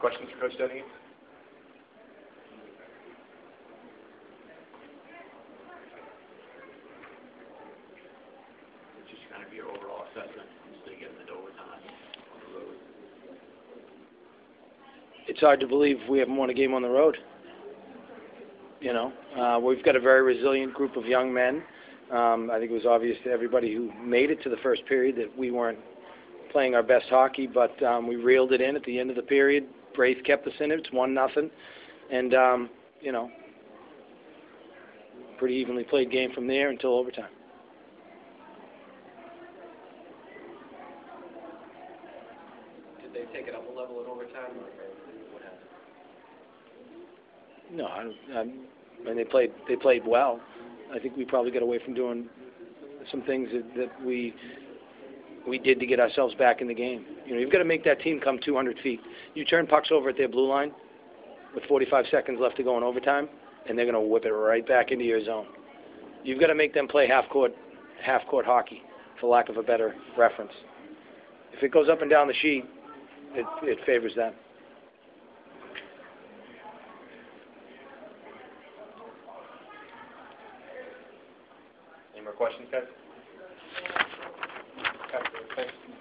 Questions for Coach Dennehy? Just kind of your overall assessment, of getting into overtime on the road. It's hard to believe we haven't won a game on the road. You know, uh, we've got a very resilient group of young men. Um, I think it was obvious to everybody who made it to the first period that we weren't playing our best hockey, but um, we reeled it in at the end of the period. Braith kept us in it. It's one nothing, and um, you know, pretty evenly played game from there until overtime. Did they take it up a level in overtime, or? No, I, don't- mean they played they played well. I think we probably got away from doing some things that, that we we did to get ourselves back in the game. You know, you've got to make that team come 200 feet. You turn pucks over at their blue line with 45 seconds left to go in overtime, and they're going to whip it right back into your zone. You've got to make them play half court half court hockey, for lack of a better reference. If it goes up and down the sheet, it, it favors them. More questions, guys? Okay, thanks.